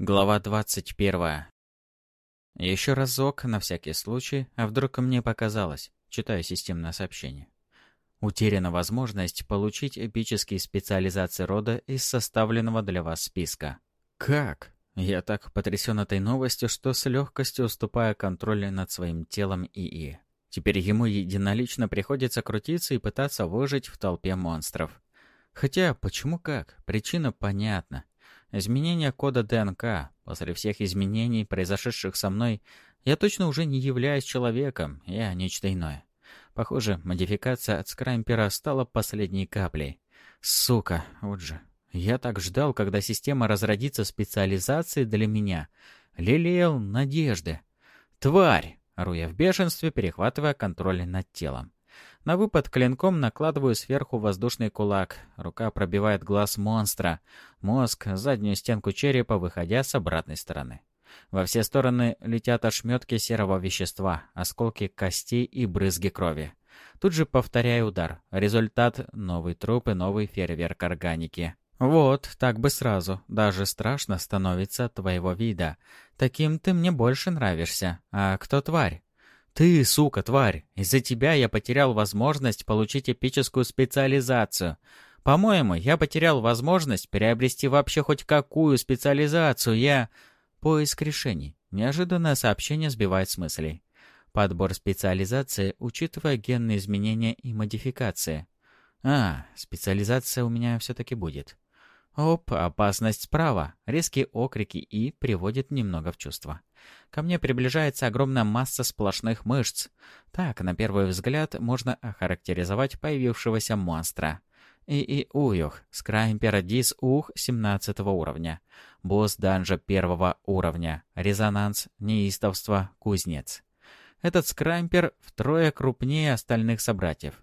Глава 21. Еще разок, на всякий случай, а вдруг мне показалось, читаю системное сообщение. Утеряна возможность получить эпические специализации рода из составленного для вас списка. Как? Я так потрясен этой новостью, что с легкостью уступаю контроль над своим телом ИИ. Теперь ему единолично приходится крутиться и пытаться выжить в толпе монстров. Хотя, почему как? Причина понятна. Изменение кода ДНК. После всех изменений, произошедших со мной, я точно уже не являюсь человеком, я нечто иное. Похоже, модификация от Скрампера стала последней каплей. Сука, вот же. Я так ждал, когда система разродится специализацией для меня. Лелеял надежды. Тварь! Ору я в бешенстве, перехватывая контроль над телом. На выпад клинком накладываю сверху воздушный кулак. Рука пробивает глаз монстра. Мозг — заднюю стенку черепа, выходя с обратной стороны. Во все стороны летят ошметки серого вещества, осколки костей и брызги крови. Тут же повторяю удар. Результат — новый труп и новый фейерверк органики. «Вот, так бы сразу. Даже страшно становится твоего вида. Таким ты мне больше нравишься. А кто тварь?» «Ты, сука, тварь! Из-за тебя я потерял возможность получить эпическую специализацию. По-моему, я потерял возможность приобрести вообще хоть какую специализацию. Я...» Поиск решений. Неожиданное сообщение сбивает с мыслей. Подбор специализации, учитывая генные изменения и модификации. А, специализация у меня все-таки будет. Оп, опасность справа. Резкие окрики и приводит немного в чувство. Ко мне приближается огромная масса сплошных мышц. Так, на первый взгляд, можно охарактеризовать появившегося монстра. И Уюх, Скраймпер Дис Ух 17 уровня. Босс данжа первого уровня. Резонанс, неистовство, кузнец. Этот Скраймпер втрое крупнее остальных собратьев.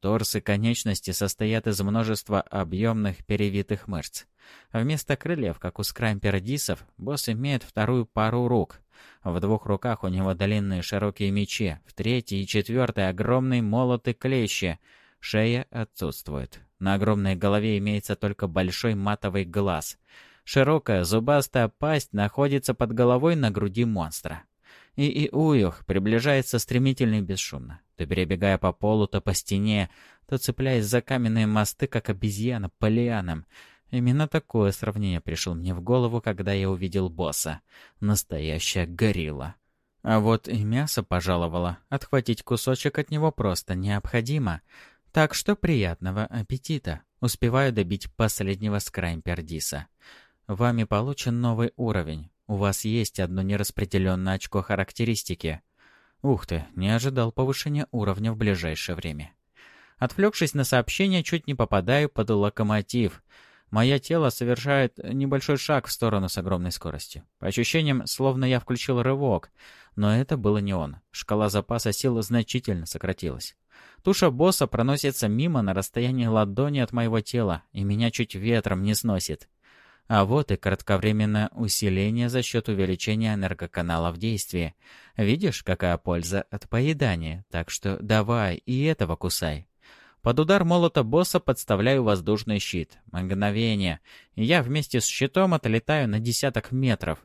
Торс и конечности состоят из множества объемных перевитых мышц. Вместо крыльев, как у скрампера дисов, босс имеет вторую пару рук. В двух руках у него длинные широкие мечи, в третьей и четвертой огромные молоты клещи. Шея отсутствует. На огромной голове имеется только большой матовый глаз. Широкая зубастая пасть находится под головой на груди монстра. И Иуюх приближается стремительно и бесшумно, то перебегая по полу, то по стене, то цепляясь за каменные мосты, как обезьяна по лианам. Именно такое сравнение пришло мне в голову, когда я увидел босса. Настоящая горилла. А вот и мясо пожаловало. Отхватить кусочек от него просто необходимо. Так что приятного аппетита. Успеваю добить последнего скраймпердиса. Вами получен новый уровень. У вас есть одно нераспределенное очко характеристики. Ух ты, не ожидал повышения уровня в ближайшее время. Отвлекшись на сообщение, чуть не попадаю под локомотив. Мое тело совершает небольшой шаг в сторону с огромной скоростью. По ощущениям, словно я включил рывок. Но это было не он. Шкала запаса сил значительно сократилась. Туша босса проносится мимо на расстоянии ладони от моего тела, и меня чуть ветром не сносит. А вот и кратковременное усиление за счет увеличения энергоканала в действии. Видишь, какая польза от поедания, так что давай и этого кусай. Под удар молота босса подставляю воздушный щит. Мгновение. Я вместе с щитом отлетаю на десяток метров.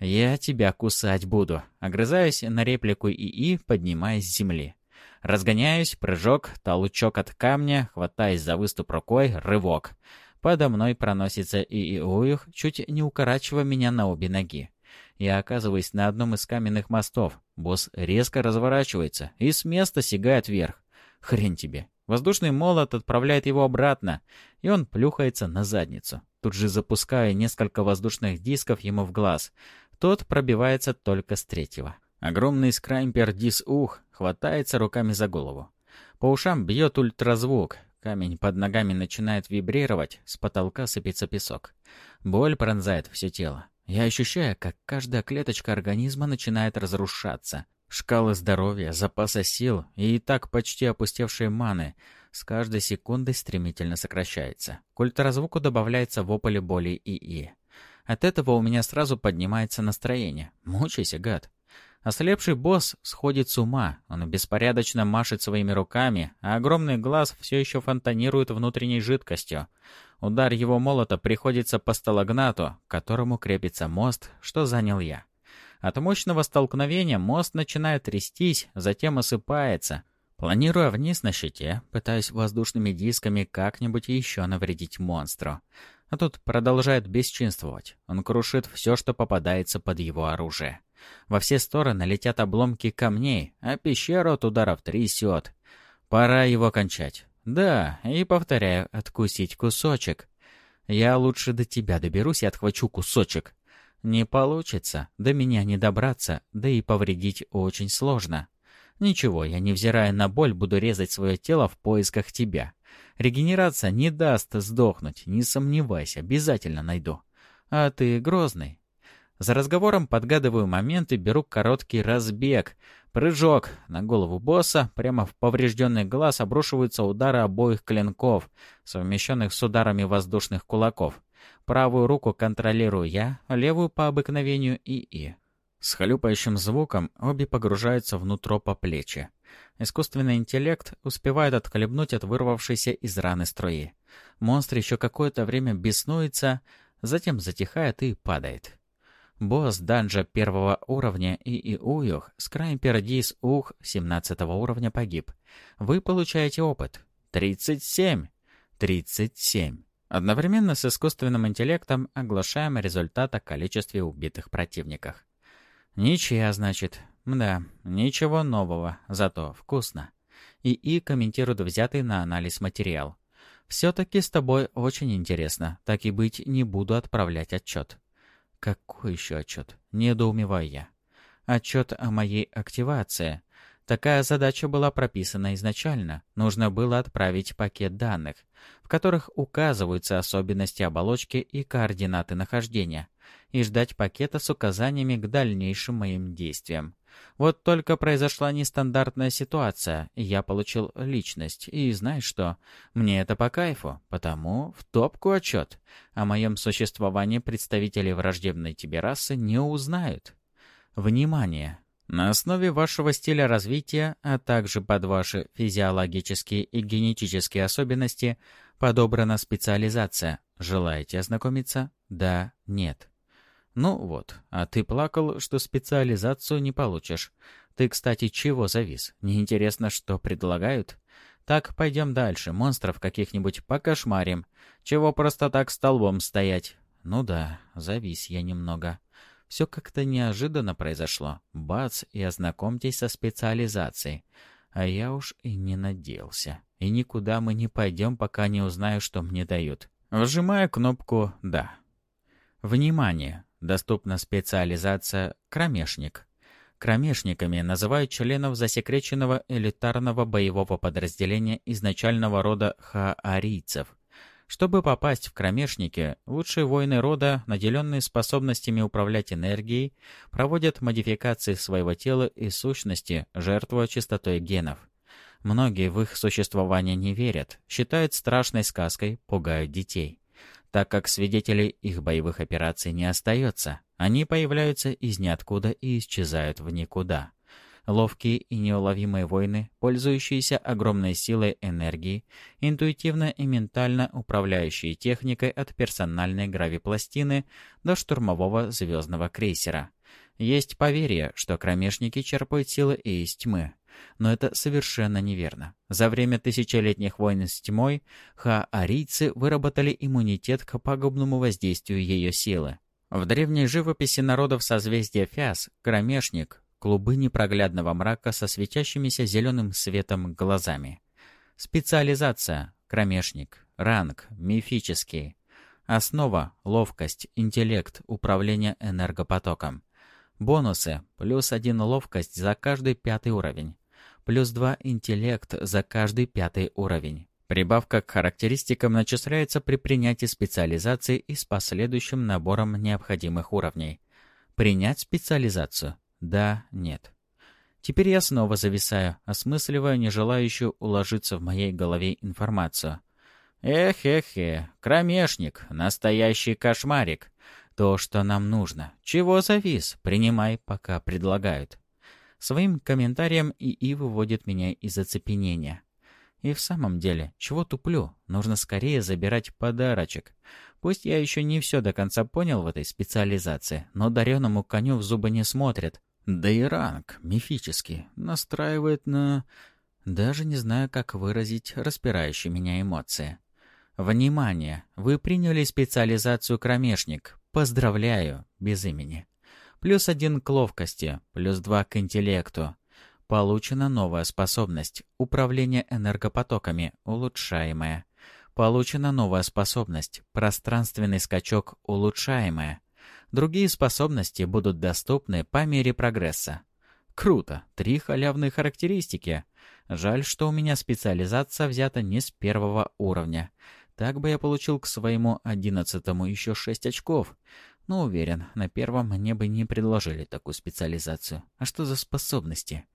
«Я тебя кусать буду», — огрызаюсь на реплику ИИ, поднимаясь с земли. Разгоняюсь, прыжок, толчок от камня, хватаясь за выступ рукой, рывок. Подо мной проносится Ииуих, чуть не укорачивая меня на обе ноги. Я оказываюсь на одном из каменных мостов. Босс резко разворачивается и с места сигает вверх. Хрень тебе. Воздушный молот отправляет его обратно, и он плюхается на задницу. Тут же запускаю несколько воздушных дисков ему в глаз. Тот пробивается только с третьего. Огромный скраймпер Дис-Ух хватается руками за голову. По ушам бьет ультразвук. Камень под ногами начинает вибрировать, с потолка сыпется песок. Боль пронзает все тело. Я ощущаю, как каждая клеточка организма начинает разрушаться. Шкалы здоровья, запаса сил и, и так почти опустевшие маны с каждой секундой стремительно сокращается. К ультразвуку добавляется вопль боли ИИ. От этого у меня сразу поднимается настроение. Мучайся, гад. Ослепший босс сходит с ума, он беспорядочно машет своими руками, а огромный глаз все еще фонтанирует внутренней жидкостью. Удар его молота приходится по сталагнату, к которому крепится мост, что занял я. От мощного столкновения мост начинает трястись, затем осыпается. Планируя вниз на щите, пытаюсь воздушными дисками как-нибудь еще навредить монстру. А тут продолжает бесчинствовать. Он крушит все, что попадается под его оружие. Во все стороны летят обломки камней, а пещеру от ударов трясет. Пора его кончать. Да, и повторяю, откусить кусочек. Я лучше до тебя доберусь и отхвачу кусочек. Не получится, до меня не добраться, да и повредить очень сложно. Ничего, я, невзирая на боль, буду резать свое тело в поисках тебя. Регенерация не даст сдохнуть, не сомневайся, обязательно найду. А ты грозный. За разговором подгадываю момент и беру короткий разбег. Прыжок. На голову босса, прямо в поврежденный глаз, обрушиваются удары обоих клинков, совмещенных с ударами воздушных кулаков. Правую руку контролирую я, левую по обыкновению ИИ. С хлюпающим звуком обе погружаются внутрь по плечи. Искусственный интеллект успевает отхлебнуть от вырвавшейся из раны струи. Монстр еще какое-то время беснуется, затем затихает и падает. Босс данжа первого уровня ИИ Уюх с краем Ух 17 уровня погиб. Вы получаете опыт. 37. 37. Одновременно с искусственным интеллектом оглашаем результат о количестве убитых противниках. Ничья, значит. Да, ничего нового, зато вкусно. ИИ комментирует взятый на анализ материал. «Все-таки с тобой очень интересно. Так и быть, не буду отправлять отчет». «Какой еще отчет?» — недоумеваю я. «Отчет о моей активации. Такая задача была прописана изначально. Нужно было отправить пакет данных, в которых указываются особенности оболочки и координаты нахождения, и ждать пакета с указаниями к дальнейшим моим действиям. Вот только произошла нестандартная ситуация, и я получил личность, и знаешь что, мне это по кайфу, потому в топку отчет. О моем существовании представители враждебной тебе расы не узнают. Внимание! На основе вашего стиля развития, а также под ваши физиологические и генетические особенности подобрана специализация. Желаете ознакомиться? Да, нет. Ну вот, а ты плакал, что специализацию не получишь. Ты, кстати, чего завис? Неинтересно, что предлагают? Так, пойдем дальше, монстров каких-нибудь покошмарим. Чего просто так столбом стоять? Ну да, завис я немного. Все как-то неожиданно произошло. Бац, и ознакомьтесь со специализацией. А я уж и не надеялся. И никуда мы не пойдем, пока не узнаю, что мне дают. Вжимаю кнопку «Да». Внимание! Доступна специализация «Кромешник». Кромешниками называют членов засекреченного элитарного боевого подразделения изначального рода хаарийцев – чтобы попасть в кромешники, лучшие воины рода, наделенные способностями управлять энергией, проводят модификации своего тела и сущности, жертвуя чистотой генов. Многие в их существование не верят, считают страшной сказкой, пугают детей. Так как свидетелей их боевых операций не остается, они появляются из ниоткуда и исчезают в никуда. Ловкие и неуловимые воины, пользующиеся огромной силой энергии, интуитивно и ментально управляющие техникой от персональной гравипластины до штурмового звездного крейсера. Есть поверье, что кромешники черпают силы и из тьмы. Но это совершенно неверно. За время тысячелетних войн с тьмой хаарийцы выработали иммунитет к пагубному воздействию ее силы. В древней живописи народов созвездия Фяс кромешник клубы непроглядного мрака со светящимися зеленым светом глазами. Специализация, кромешник, ранг, мифический. Основа, ловкость, интеллект, управление энергопотоком. Бонусы, плюс один ловкость за каждый пятый уровень. Плюс два интеллект за каждый пятый уровень. Прибавка к характеристикам начисляется при принятии специализации и с последующим набором необходимых уровней. Принять специализацию да, нет. Теперь я снова зависаю, осмысливая нежелающую уложиться в моей голове информацию. Эх-эх-эх, кромешник, настоящий кошмарик. То, что нам нужно. Чего завис? Принимай, пока предлагают. Своим комментарием ИИ выводит меня из оцепенения. И в самом деле, чего туплю? Нужно скорее забирать подарочек. Пусть я еще не все до конца понял в этой специализации, но дареному коню в зубы не смотрят. Да и ранг, мифический, настраивает на... Даже не знаю, как выразить распирающие меня эмоции. Внимание! Вы приняли специализацию кромешник. Поздравляю, без имени. Плюс один к ловкости, плюс два к интеллекту. Получена новая способность – управление энергопотоками, улучшаемая. Получена новая способность – пространственный скачок, улучшаемая. Другие способности будут доступны по мере прогресса. Круто, три халявные характеристики. Жаль, что у меня специализация взята не с первого уровня. Так бы я получил к своему одиннадцатому еще шесть очков. Но уверен, на первом мне бы не предложили такую специализацию. А что за способности?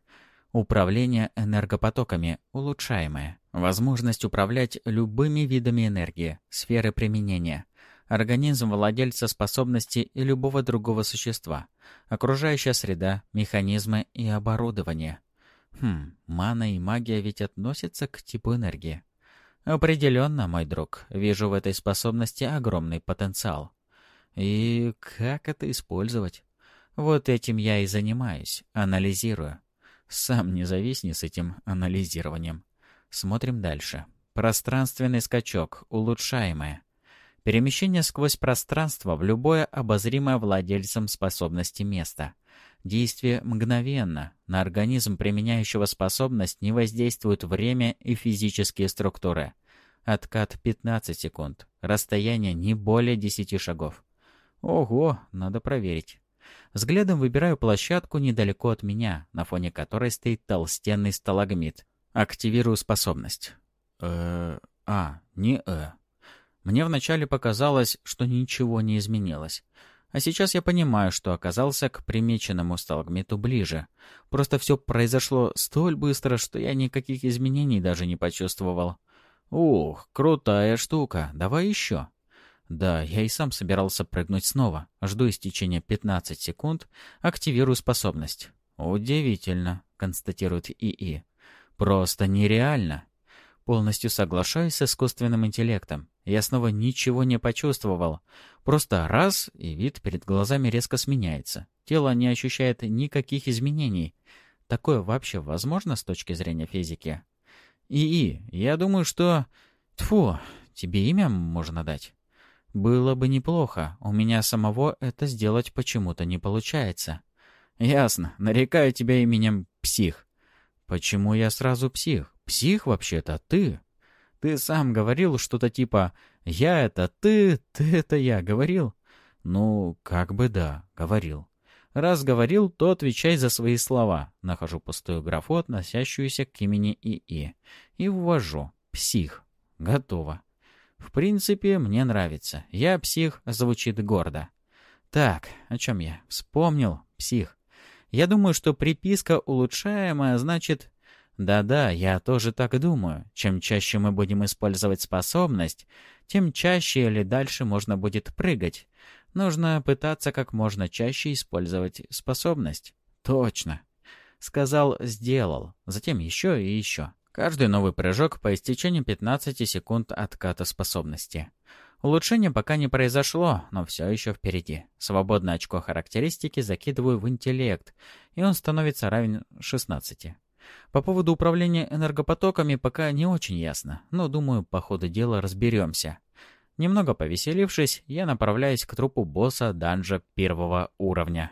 Управление энергопотоками улучшаемое. Возможность управлять любыми видами энергии, сферы применения. Организм владельца способности и любого другого существа. Окружающая среда, механизмы и оборудование. Хм, мана и магия ведь относятся к типу энергии. Определенно, мой друг, вижу в этой способности огромный потенциал. И как это использовать? Вот этим я и занимаюсь, анализирую. Сам не зависни с этим анализированием. Смотрим дальше. Пространственный скачок, улучшаемое. Перемещение сквозь пространство в любое обозримое владельцем способности место. Действие мгновенно. На организм, применяющего способность, не воздействуют время и физические структуры. Откат 15 секунд. Расстояние не более 10 шагов. Ого, надо проверить. Взглядом выбираю площадку недалеко от меня, на фоне которой стоит толстенный сталагмит. Активирую способность. Э, а, не э. Мне вначале показалось, что ничего не изменилось. А сейчас я понимаю, что оказался к примеченному сталагмиту ближе. Просто все произошло столь быстро, что я никаких изменений даже не почувствовал. Ух, крутая штука, давай еще. Да, я и сам собирался прыгнуть снова. Жду истечения 15 секунд, активирую способность. Удивительно, констатирует ИИ. Просто нереально. Полностью соглашаюсь с искусственным интеллектом. Я снова ничего не почувствовал. Просто раз, и вид перед глазами резко сменяется. Тело не ощущает никаких изменений. Такое вообще возможно с точки зрения физики? ИИ, я думаю, что... Тфу, тебе имя можно дать? Было бы неплохо. У меня самого это сделать почему-то не получается. Ясно. Нарекаю тебя именем Псих. Почему я сразу Псих? Псих вообще-то ты. Ты сам говорил что-то типа «Я это ты, ты это я» говорил? Ну, как бы да, говорил. Раз говорил, то отвечай за свои слова. Нахожу пустую графу, относящуюся к имени ИИ. И ввожу. Псих. Готово. В принципе, мне нравится. Я псих, звучит гордо. Так, о чем я? Вспомнил. Псих. Я думаю, что приписка улучшаемая значит... Да-да, я тоже так думаю. Чем чаще мы будем использовать способность, тем чаще или дальше можно будет прыгать. Нужно пытаться как можно чаще использовать способность. Точно. Сказал, сделал. Затем еще и еще. Каждый новый прыжок по истечении 15 секунд отката способности. Улучшение пока не произошло, но все еще впереди. Свободное очко характеристики закидываю в интеллект, и он становится равен 16. По поводу управления энергопотоками пока не очень ясно, но, думаю, по ходу дела разберемся. Немного повеселившись, я направляюсь к трупу босса данжа первого уровня.